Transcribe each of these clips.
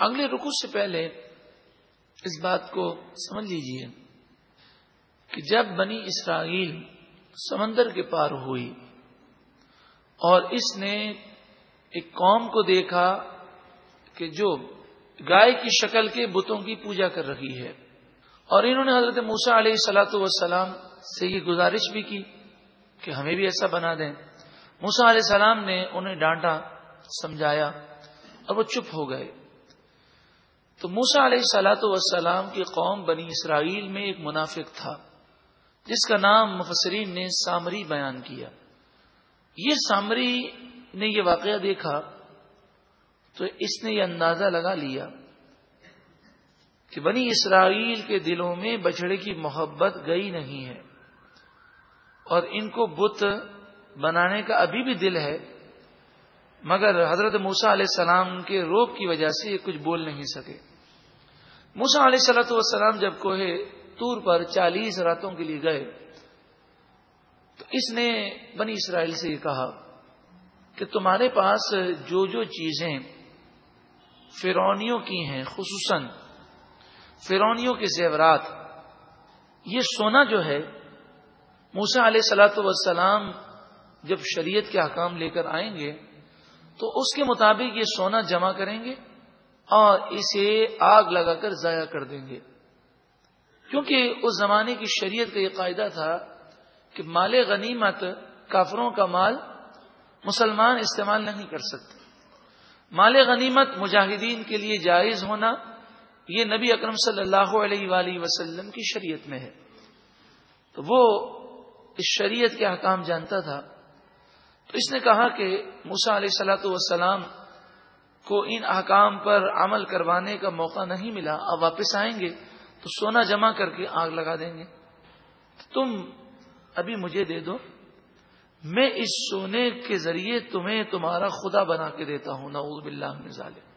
اگلے رکو سے پہلے اس بات کو سمجھ لیجیے کہ جب بنی اسرائیل سمندر کے پار ہوئی اور اس نے ایک قوم کو دیکھا کہ جو گائے کی شکل کے بتوں کی پوجا کر رہی ہے اور انہوں نے حضرت موسا علیہ سلاۃ والسلام سے یہ گزارش بھی کی کہ ہمیں بھی ایسا بنا دیں۔ موسا علیہ السلام نے انہیں ڈانٹا، سمجھایا اور وہ چپ ہو گئے۔ تو موسا علیہ سلاۃ والسلام کی قوم بنی اسرائیل میں ایک منافق تھا، جس کا نام مفسرین نے سامری بیان کیا۔ یہ سامری نے یہ واقعہ دیکھا تو اس نے یہ اندازہ لگا لیا کہ بنی اسرائیل کے دلوں میں بچڑے کی محبت گئی نہیں ہے اور ان کو بت بنانے کا ابھی بھی دل ہے، مگر حضرت موسا علیہ السلام کے روپ کی وجہ سے یہ کچھ بول نہیں سکے۔ موسا علیہ سلاۃ والسلام جب کوہ تور پر چالیس راتوں کے لیے گئے، تو اس نے بنی اسرائیل سے یہ کہا کہ تمہارے پاس جو جو چیزیں فرونیوں کی ہیں، خصوصاً فرونیوں کے زیورات، یہ سونا جو ہے موسا علیہ سلاۃ وسلام جب شریعت کے حکام لے کر آئیں گے، تو اس کے مطابق یہ سونا جمع کریں گے۔ اور اسے آگ لگا کر ضائع کر دیں گے۔ کیونکہ اس زمانے کی شریعت کا یہ قاعدہ تھا کہ مال غنیمت کافروں کا مال مسلمان استعمال نہیں کر سکتے۔ مال غنیمت مجاہدین کے لیے جائز ہونا یہ نبی اکرم صلی اللہ علیہ وآلہ وسلم کی شریعت میں ہے۔ تو وہ اس شریعت کے حکام جانتا تھا۔ تو اس نے کہا کہ موسا علیہ سلاۃ والسلام کو ان احکام پر عمل کروانے کا موقع نہیں ملا، اب واپس آئیں گے تو سونا جمع کر کے آگ لگا دیں گے۔ تم ابھی مجھے دے دو، میں اس سونے کے ذریعے تمہیں تمہارا خدا بنا کے دیتا ہوں، نعوذ باللہ من ظالم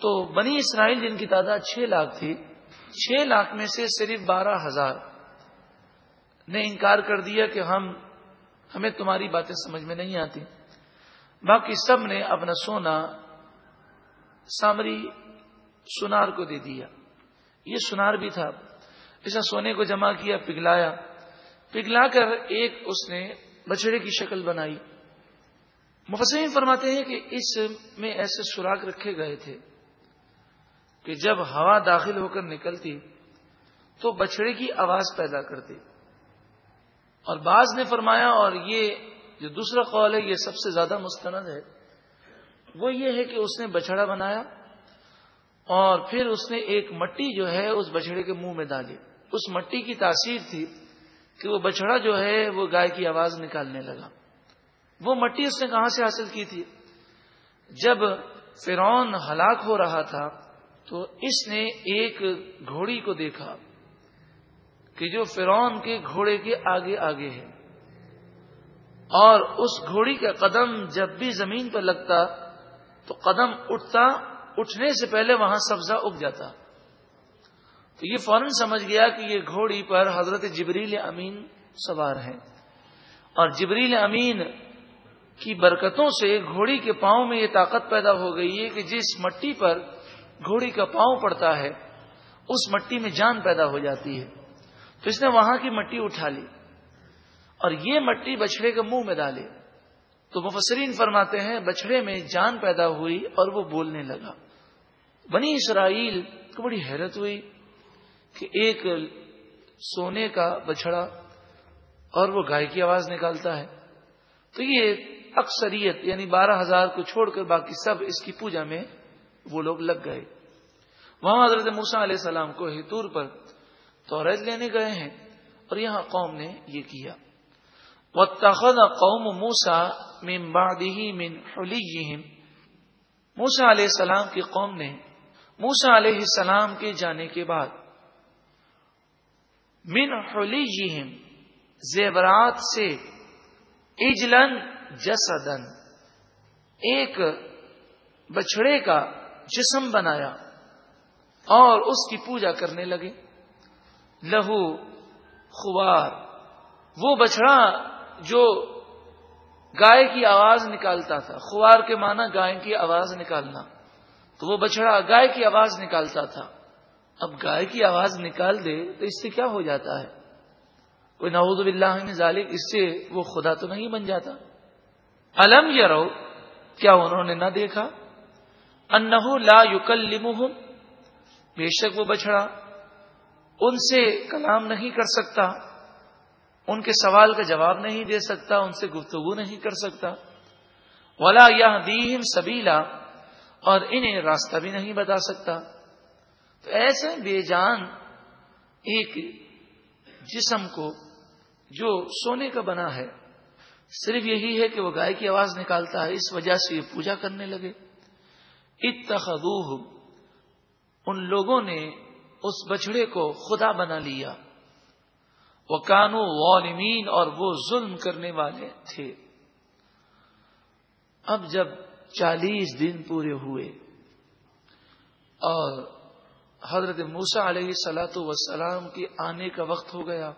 تو بنی اسرائیل جن کی تعداد چھ لاکھ تھی، چھ لاکھ میں سے صرف بارہ ہزار نے انکار کر دیا کہ ہم، ہمیں تمہاری باتیں سمجھ میں نہیں آتی۔ باقی سب نے اپنا سونا سامری سنار کو دے دیا۔ یہ سنار بھی تھا۔ اسے سونے کو جمع کیا پگلایا پگلا کر ایک اس نے بچڑے کی شکل بنائی۔ مفسرین فرماتے ہیں کہ اس میں ایسے سوراخ رکھے گئے تھے کہ جب ہوا داخل ہو کر نکلتی تو بچڑے کی آواز پیدا کرتی اور بعض نے فرمایا اور یہ جو دوسرا قول ہے، یہ سب سے زیادہ مستند ہے۔ وہ یہ ہے کہ اس نے بچڑا بنایا اور پھر اس نے ایک مٹی جو ہے، اس بچڑے کے منہ میں ڈالی اس مٹی کی تاثیر تھی کہ وہ بچڑا جو ہے، وہ گائے کی آواز نکالنے لگا۔ وہ مٹی اس نے کہاں سے حاصل کی تھی؟ جب فرون ہلاک ہو رہا تھا، تو اس نے ایک گھوڑی کو دیکھا کہ جو فرون کے گھوڑے کے آگے آگے ہے۔ اور اس گھوڑی کا قدم جب بھی زمین پر لگتا تو قدم اٹھتا، اٹھنے سے پہلے وہاں سبزہ اگ جاتا۔ تو یہ فوراً سمجھ گیا کہ یہ گھوڑی پر حضرت جبریل امین سوار ہے اور جبریل امین کی برکتوں سے گھوڑی کے پاؤں میں یہ طاقت پیدا ہو گئی ہے کہ جس مٹی پر گھوڑی کا پاؤں پڑتا ہے، اس مٹی میں جان پیدا ہو جاتی ہے۔ تو اس نے وہاں کی مٹی اٹھا لی۔ اور یہ مٹی بچڑے کے منہ میں ڈالی تو مفسرین فرماتے ہیں بچڑے میں جان پیدا ہوئی اور وہ بولنے لگا۔ بنی اسرائیل کو بڑی حیرت ہوئی کہ ایک سونے کا بچڑا اور وہ گائے کی آواز نکالتا ہے۔ تو یہ اکثریت یعنی بارہ ہزار کو چھوڑ کر باقی سب اس کی پوجا میں وہ لوگ لگ گئے۔ وہاں حضرت موسا علیہ السلام کو ہتور پر تو لینے گئے ہیں اور یہاں قوم نے یہ کیا۔ قوم موسا من موسا علیہ السلام کی قوم نے موسا علیہ السلام کے جانے کے بعد من حلیہم، زیورات سے اجلن جسدن ایک بچڑے کا جسم بنایا اور اس کی پوجا کرنے لگے۔ لہو خوار، وہ بچڑا جو گائے کی آواز نکالتا تھا، خوار کے معنی گائے کی آواز نکالنا۔ تو وہ بچڑا گائے کی آواز نکالتا تھا۔ اب گائے کی آواز نکال دے تو اس سے کیا ہو جاتا ہے؟ کوئی نعوذ باللہ ذالک، اس سے وہ خدا تو نہیں بن جاتا۔ الم یا کیا انہوں نے نہ دیکھا؟ انہو لا یکلمہم، بے شک وہ بچڑا۔ ان سے کلام نہیں کر سکتا۔ ان کے سوال کا جواب نہیں دے سکتا، ان سے گفتگو نہیں کر سکتا۔ ولا یا دیم سبیلا اور انہیں راستہ بھی نہیں بتا سکتا۔ تو ایسے بے جان ایک جسم کو جو سونے کا بنا ہے، صرف یہی ہے کہ وہ گائے کی آواز نکالتا ہے، اس وجہ سے یہ پوجا کرنے لگے۔ اتخذوہ ان لوگوں نے اس بچڑے کو خدا بنا لیا۔ وہ کانو والمین اور وہ ظلم کرنے والے تھے۔ اب جب چالیس دن پورے ہوئے اور حضرت موسا علیہ سلاۃ وسلام کے آنے کا وقت ہو گیا،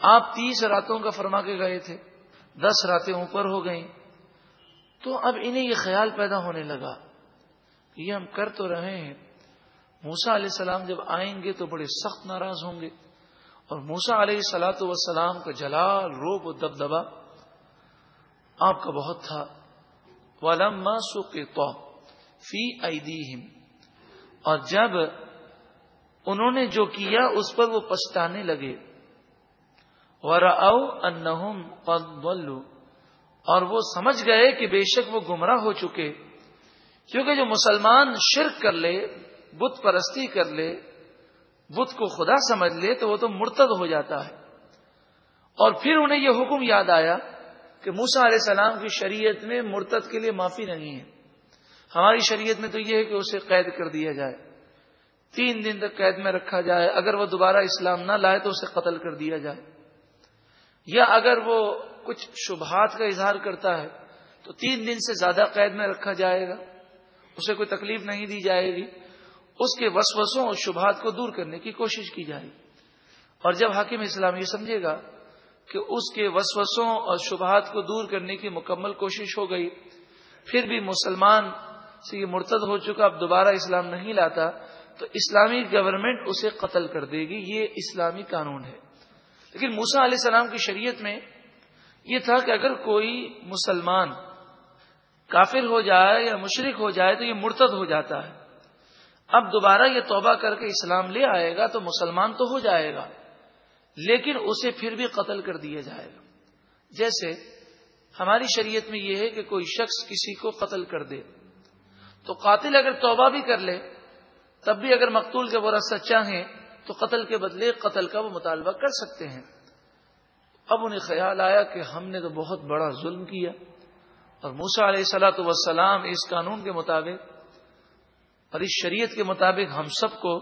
آپ تیس راتوں کا فرما کے گئے تھے، دس راتیں اوپر ہو گئیں، تو اب انہیں یہ خیال پیدا ہونے لگا کہ یہ ہم کر تو رہے ہیں۔ موسا علیہ السلام جب آئیں گے تو بڑے سخت ناراض ہوں گے۔ اور موسا علیہ سلاۃ وسلام کا جلال روب و دبدبا آپ کا بہت تھا۔ ولما تو فی اور جب انہوں نے جو کیا، اس پر وہ پچھتانے لگے۔ اور وہ سمجھ گئے کہ بے شک وہ گمراہ ہو چکے۔ کیونکہ جو مسلمان شرک کر لے، بت پرستی کر لے بت کو خدا سمجھ لے تو وہ تو مرتد ہو جاتا ہے۔ اور پھر انہیں یہ حکم یاد آیا کہ موسا علیہ السلام کی شریعت میں مرتد کے لیے معافی نہیں ہے۔ ہماری شریعت میں تو یہ ہے کہ اسے قید کر دیا جائے۔ تین دن تک قید میں رکھا جائے۔ اگر وہ دوبارہ اسلام نہ لائے تو اسے قتل کر دیا جائے۔ یا اگر وہ کچھ شبہات کا اظہار کرتا ہے تو تین دن سے زیادہ قید میں رکھا جائے گا۔ اسے کوئی تکلیف نہیں دی جائے گی۔ اس کے وسوسوں اور شبہات کو دور کرنے کی کوشش کی جائے اور جب حاکم اسلام یہ سمجھے گا کہ اس کے وسوسوں اور شبہات کو دور کرنے کی مکمل کوشش ہو گئی، پھر بھی مسلمان سے یہ مرتد ہو چکا، اب دوبارہ اسلام نہیں لاتا، تو اسلامی گورنمنٹ اسے قتل کر دے گی۔ یہ اسلامی قانون ہے۔ لیکن موسا علیہ السلام کی شریعت میں یہ تھا کہ اگر کوئی مسلمان کافر ہو جائے یا مشرق ہو جائے تو یہ مرتد ہو جاتا ہے۔ اب دوبارہ یہ توبہ کر کے اسلام لے آئے گا تو مسلمان تو ہو جائے گا، لیکن اسے پھر بھی قتل کر دیا جائے گا۔ جیسے ہماری شریعت میں یہ ہے کہ کوئی شخص کسی کو قتل کر دے، تو قاتل اگر توبہ بھی کر لے، تب بھی اگر مقتول کے برا سچا ہیں، تو قتل کے بدلے قتل کا وہ مطالبہ کر سکتے ہیں۔ اب انہیں خیال آیا کہ ہم نے تو بہت بڑا ظلم کیا، اور موسا علیہ سلاۃ وسلام اس قانون کے مطابق اور اس شریعت کے مطابق ہم سب کو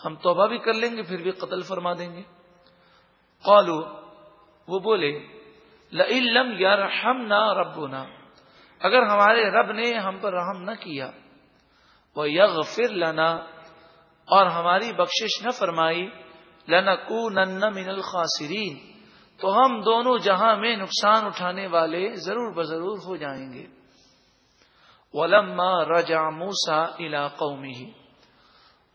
ہم توبہ بھی کر لیں گے، پھر بھی قتل فرما دیں گے۔ قالو وہ بولے لم یار ہم نہ رب اگر ہمارے رب نے ہم پر رحم نہ کیا وہ یغ فر لنا، اور ہماری بخشش نہ فرمائی لنا کو نن من الخاسرین، تو ہم دونوں جہاں میں نقصان اٹھانے والے ضرور بضرور ہو جائیں گے۔ ولما رجا موسا علا قومی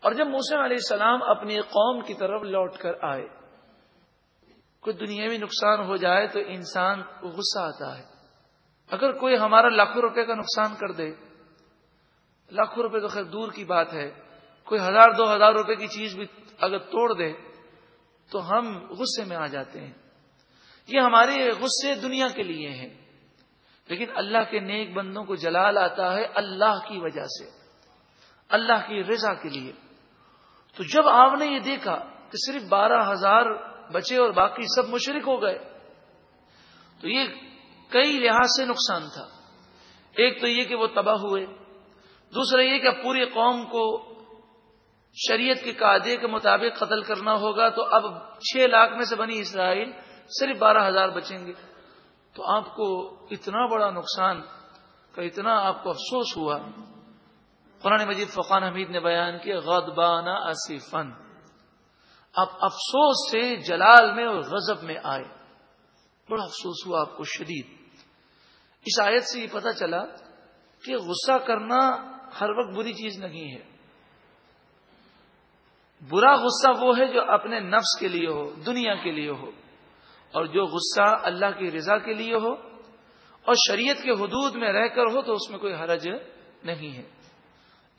اور جب موسا علیہ السلام اپنی قوم کی طرف لوٹ کر آئے، کوئی دنیاوی نقصان ہو جائے تو انسان غصہ آتا ہے۔ اگر کوئی ہمارا لاکھوں روپے کا نقصان کر دے، لاکھوں روپے تو خیر دور کی بات ہے۔ کوئی ہزار، دو ہزار روپے کی چیز بھی اگر توڑ دے تو ہم غصے میں آ جاتے ہیں۔ یہ ہمارے غصے دنیا کے لیے ہیں۔ لیکن اللہ کے نیک بندوں کو جلال آتا ہے اللہ کی وجہ سے، اللہ کی رضا کے لیے۔ تو جب آپ نے یہ دیکھا کہ صرف بارہ ہزار بچے اور باقی سب مشرق ہو گئے، تو یہ کئی لحاظ سے نقصان تھا۔ ایک تو یہ کہ وہ تباہ ہوئے، دوسرا یہ کہ پوری قوم کو شریعت کے قاعدے کے مطابق قتل کرنا ہوگا، تو اب چھ لاکھ میں سے بنی اسرائیل صرف بارہ ہزار بچیں گے۔ تو آپ کو اتنا بڑا نقصان کا اتنا آپ کو افسوس ہوا۔ قرآن مجید فقان حمید نے بیان کیا غدبانہ آصفن آپ افسوس سے جلال میں اور غضب میں آئے۔ بڑا افسوس ہوا آپ کو، شدید۔ اس آیت سے یہ پتا چلا کہ غصہ کرنا ہر وقت بری چیز نہیں ہے۔ برا غصہ وہ ہے جو اپنے نفس کے لیے ہو، دنیا کے لیے ہو۔ اور جو غصہ اللہ کی رضا کے لیے ہو اور شریعت کے حدود میں رہ کر ہو تو اس میں کوئی حرج نہیں ہے۔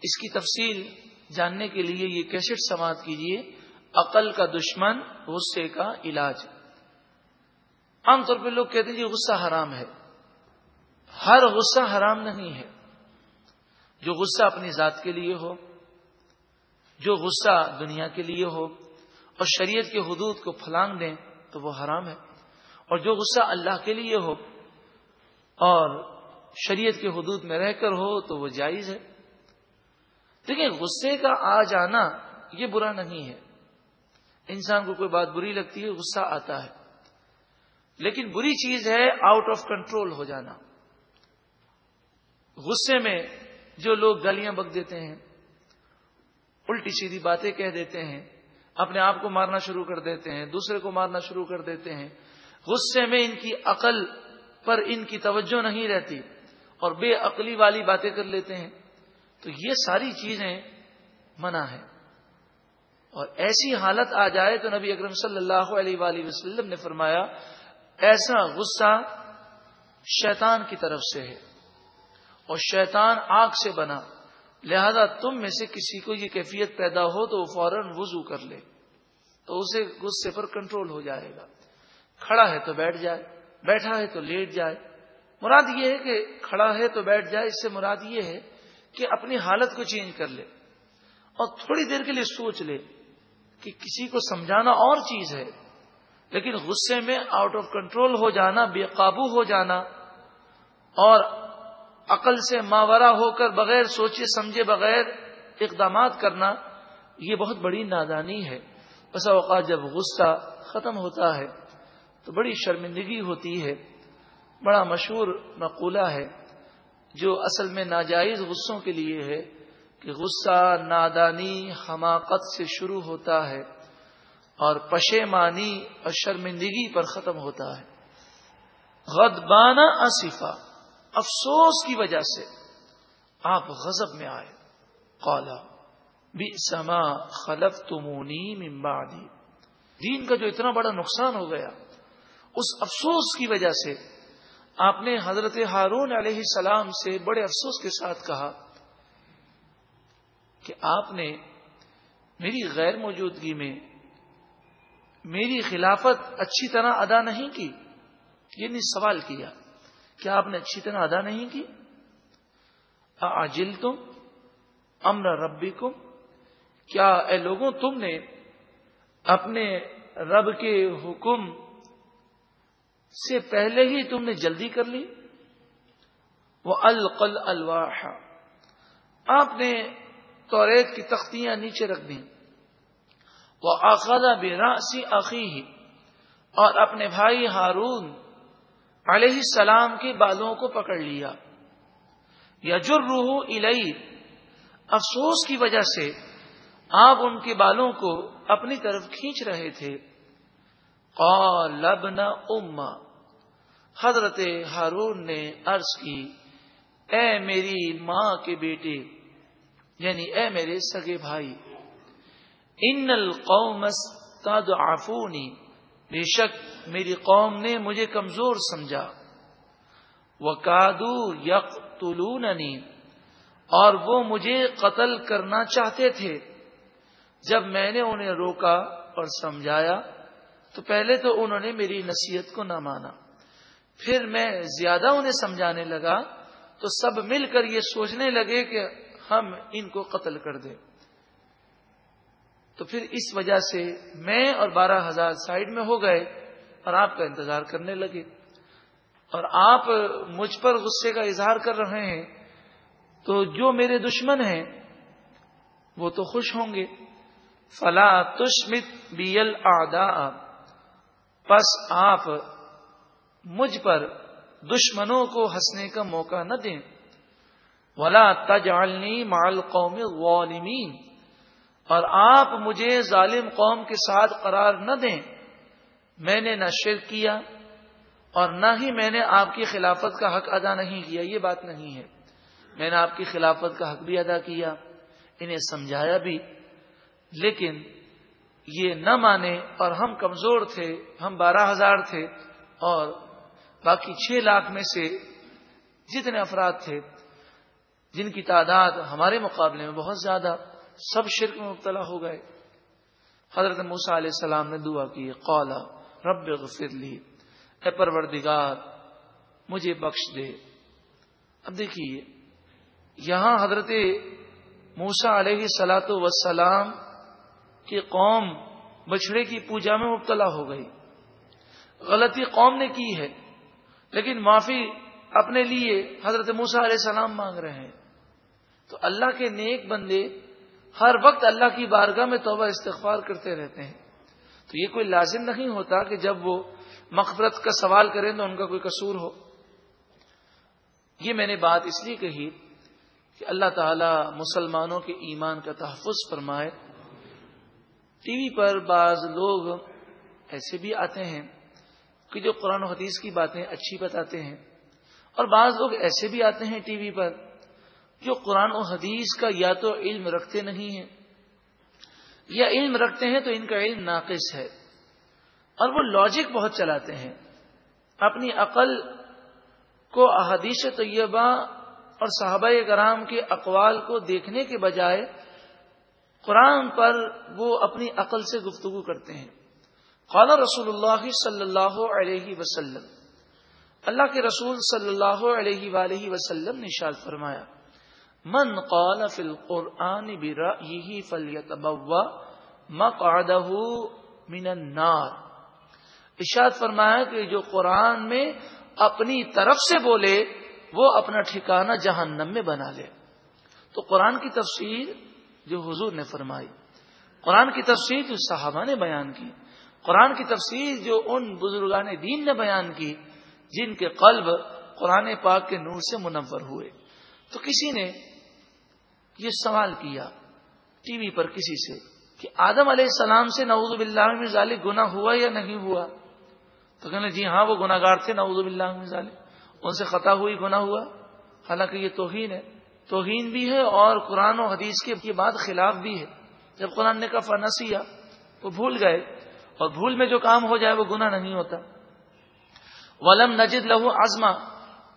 اس کی تفصیل جاننے کے لیے یہ کیسٹ سماعت کیجیے عقل کا دشمن، غصے کا علاج۔ عام طور پہ لوگ کہتے ہیں یہ غصہ حرام ہے۔ ہر غصہ حرام نہیں ہے۔ جو غصہ اپنی ذات کے لیے ہو، جو غصہ دنیا کے لیے ہو اور شریعت کے حدود کو پھلانگ دیں تو وہ حرام ہے۔ اور جو غصہ اللہ کے لیے ہو اور شریعت کے حدود میں رہ کر ہو تو وہ جائز ہے۔ دیکھیں، غصے کا آ جانا یہ برا نہیں ہے۔ انسان کو کوئی بات بری لگتی ہے، غصہ آتا ہے۔ لیکن بری چیز ہے آؤٹ آف کنٹرول ہو جانا۔ غصے میں جو لوگ گلیاں بک دیتے ہیں، الٹی سیدھی باتیں کہہ دیتے ہیں اپنے آپ کو مارنا شروع کر دیتے ہیں، دوسرے کو مارنا شروع کر دیتے ہیں۔ غصے میں ان کی عقل پر ان کی توجہ نہیں رہتی اور بے عقلی والی باتیں کر لیتے ہیں۔ تو یہ ساری چیزیں منع ہے اور ایسی حالت آ جائے تو نبی اکرم صلی اللہ علیہ وآلہ وسلم نے فرمایا، ایسا غصہ شیطان کی طرف سے ہے اور شیطان آگ سے بنا۔ لہذا تم میں سے کسی کو یہ کیفیت پیدا ہو تو وہ فوراً وضو کر لے تو اسے غصے پر کنٹرول ہو جائے گا۔ کھڑا ہے تو بیٹھ جائے، بیٹھا ہے تو لیٹ جائے۔ مراد یہ ہے کہ کھڑا ہے تو بیٹھ جائے، اس سے مراد یہ ہے کہ اپنی حالت کو چینج کر لے اور تھوڑی دیر کے لیے سوچ لے کہ کسی کو سمجھانا اور چیز ہے، لیکن غصے میں آؤٹ آف کنٹرول ہو جانا، بے قابو ہو جانا اور عقل سے ماورا ہو کر بغیر سوچے، سمجھے بغیر اقدامات کرنا، یہ بہت بڑی نادانی ہے۔ بسا اوقات جب غصہ ختم ہوتا ہے تو بڑی شرمندگی ہوتی ہے۔ بڑا مشہور مقولہ ہے جو اصل میں ناجائز غصوں کے لیے ہے کہ غصہ نادانی حماقت سے شروع ہوتا ہے اور پشیمانی اور شرمندگی پر ختم ہوتا ہے۔ غدبانہ اصفا افسوس کی وجہ سے آپ غضب میں آئے۔ قالا بھی سما خلف تمونی ممبادی دین کا جو اتنا بڑا نقصان ہو گیا، اس افسوس کی وجہ سے آپ نے حضرت ہارون علیہ السلام سے بڑے افسوس کے ساتھ کہا کہ آپ نے میری غیر موجودگی میں میری خلافت اچھی طرح ادا نہیں کی، یہ سوال کیا۔ کیا آپ نے اچھی طرح ادا نہیں کی؟ آجل تم امر ربی کم کیا اے لوگوں تم نے اپنے رب کے حکم سے پہلے ہی تم نے جلدی کر لی؟ وہ القل الواح آپ نے توریت کی تختیاں نیچے رکھ دیں۔ وہ آخلا بے راسی عقی اور اپنے بھائی ہارون علیہ السلام کے بالوں کو پکڑ لیا۔ یا جر روح الئی افسوس کی وجہ سے آپ ان کے بالوں کو اپنی طرف کھینچ رہے تھے۔ لبنا اما حضرت ہارون نے عرض کی، اے میری ماں کے بیٹے یعنی اے میرے سگے بھائی، ان القوم آفونی بے شک میری قوم نے مجھے کمزور سمجھا۔ وہ کادو یک اور وہ مجھے قتل کرنا چاہتے تھے۔ جب میں نے انہیں روکا اور سمجھایا، تو پہلے تو انہوں نے میری نصیحت کو نہ مانا۔ پھر میں زیادہ انہیں سمجھانے لگا، تو سب مل کر یہ سوچنے لگے کہ ہم ان کو قتل کر دیں۔ تو پھر اس وجہ سے میں اور بارہ ہزار سائڈ میں ہو گئے اور آپ کا انتظار کرنے لگے۔ اور آپ مجھ پر غصے کا اظہار کر رہے ہیں تو جو میرے دشمن ہیں وہ تو خوش ہوں گے۔ فلا تشمت بیل آدا پس آپ مجھ پر دشمنوں کو ہنسنے کا موقع نہ دیں۔ ولا تجعلنی مال قوم غالمین اور آپ مجھے ظالم قوم کے ساتھ قرار نہ دیں۔ میں نے نہ شرک کیا اور نہ ہی میں نے آپ کی خلافت کا حق ادا نہیں کیا۔ یہ بات نہیں ہے۔ میں نے آپ کی خلافت کا حق بھی ادا کیا، انہیں سمجھایا بھی۔ لیکن یہ نہ مانے اور ہم کمزور تھے، ہم بارہ ہزار تھے اور باقی چھ لاکھ میں سے جتنے افراد تھے، جن کی تعداد ہمارے مقابلے میں بہت زیادہ سب شرک میں مبتلا ہو گئے۔ حضرت موسا علیہ السلام نے دعا کی قولا رب غفر لی۔ اے پروردگار، مجھے بخش دے۔ اب دیکھیے، یہاں حضرت موسا علیہ سلاۃ وسلام کی قوم بچڑے کی پوجا میں مبتلا ہو گئی۔ غلطی قوم نے کی ہے، لیکن معافی اپنے لیے حضرت موسا علیہ السلام مانگ رہے ہیں۔ تو اللہ کے نیک بندے ہر وقت اللہ کی بارگاہ میں توبہ استغفار کرتے رہتے ہیں۔ تو یہ کوئی لازم نہیں ہوتا کہ جب وہ مغفرت کا سوال کریں تو ان کا کوئی قصور ہو۔ یہ میں نے بات اس لیے کہی کہ اللہ تعالی مسلمانوں کے ایمان کا تحفظ فرمائے۔ ٹی وی پر بعض لوگ ایسے بھی آتے ہیں کہ جو قرآن و حدیث کی باتیں اچھی بتاتے ہیں اور بعض لوگ ایسے بھی آتے ہیں ٹی وی پر جو قرآن و حدیث کا یا تو علم رکھتے نہیں ہیں، یا علم رکھتے ہیں تو ان کا علم ناقص ہے۔ اور وہ لاجک بہت چلاتے ہیں۔ اپنی عقل کو احادیث طیبہ اور صحابہ کرام کے اقوال کو دیکھنے کے بجائے قرآن پر وہ اپنی عقل سے گفتگو کرتے ہیں۔ قال رسول اللہ صلی اللہ علیہ وسلم۔ اللہ کے رسول صلی اللہ علیہ وآلہ وسلم نے شاد فرمایا۔ من قال فی القرآن برأیه فلیتبوا مقعده من النار۔ اشاد فرمایا کہ جو قرآن میں اپنی طرف سے بولے، وہ اپنا ٹھکانہ جہنم میں بنا لے۔ تو قرآن کی تفسیر جو حضور نے فرمائی، قرآن کی تفسیر جو صحابہ نے بیان کی، قرآن کی تفسیر جو ان بزرگان دین نے بیان کی، جن کے قلب قرآن پاک کے نور سے منور ہوئے۔ تو کسی نے یہ سوال کیا ٹی وی پر کسی سے کہ آدم علیہ السلام سے نعوذ باللہ میں ظالم گنا ہوا یا نہیں ہوا؟ تو کہنے جی ہاں وہ گناگار تھے، نعوذ باللہ میں ظالم ان سے خطا ہوئی گنا ہوا۔ حالانکہ یہ توہین ہے۔ توہین بھی ہے اور قرآن و حدیث کے بعد خلاف بھی ہے۔ جب قرآن نے کہا فنسیا وہ بھول گئے۔ اور بھول میں جو کام ہو جائے، وہ گنا نہیں ہوتا۔ ولم نجد لہو آزما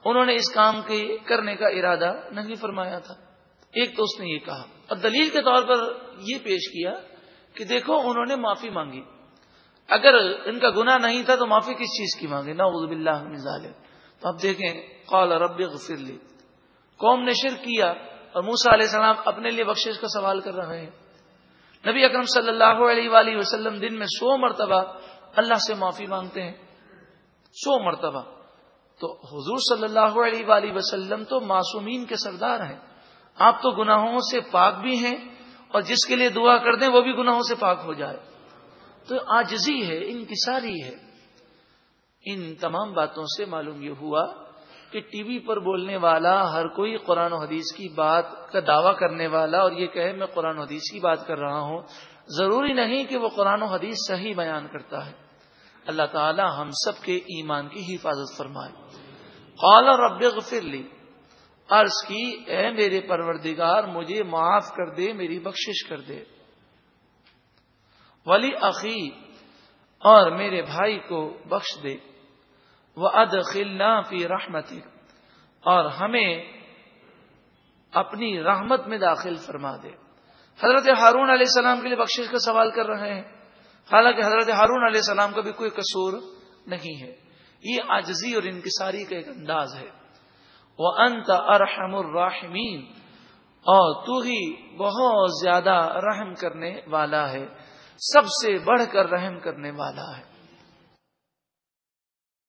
انہوں نے اس کام کے کرنے کا ارادہ نہیں فرمایا تھا۔ ایک تو اس نے یہ کہا اور دلیل کے طور پر یہ پیش کیا کہ دیکھو انہوں نے معافی مانگی۔ اگر ان کا گناہ نہیں تھا تو معافی کس چیز کی مانگے؟ نہ عزب اللہ تو اب دیکھیں، قال رب غفر لی۔ قوم نے شرک کیا اور موسا علیہ السلام اپنے لیے بخشش کا سوال کر رہے ہیں۔ نبی اکرم صلی اللہ علیہ وآلہ وسلم دن میں سو مرتبہ اللہ سے معافی مانگتے ہیں۔ سو مرتبہ۔ تو حضور صلی اللہ علیہ وآلہ وسلم تو معصومین کے سردار ہیں۔ آپ تو گناہوں سے پاک بھی ہیں اور جس کے لیے دعا کر دیں وہ بھی گناہوں سے پاک ہو جائے۔ تو آجزی ہے، انکساری ہے۔ ان تمام باتوں سے معلوم یہ ہوا کہ ٹی وی پر بولنے والا، ہر کوئی قرآن و حدیث کی بات کا دعویٰ کرنے والا اور یہ کہے میں قرآن و حدیث کی بات کر رہا ہوں، ضروری نہیں کہ وہ قرآن و حدیث صحیح بیان کرتا ہے۔ اللہ تعالی ہم سب کے ایمان کی حفاظت فرمائے۔ قال رب غفر لی۔ عرض کی، اے میرے پروردگار، مجھے معاف کر دے، میری بخشش کر دے۔ ولی عقی اور میرے بھائی کو بخش دے۔ وہ اد خلنا فی رحمت اور ہمیں اپنی رحمت میں داخل فرما دے۔ حضرت ہارون علیہ السلام کے لیے بخشش کا سوال کر رہے ہیں۔ حالانکہ حضرت ہارون علیہ السلام کا بھی کوئی قصور نہیں ہے۔ یہ آجزی اور انکساری کا ایک انداز ہے۔ وہ انت ارحم الراحمین اور تو ہی بہت زیادہ رحم کرنے والا ہے، سب سے بڑھ کر رحم کرنے والا ہے۔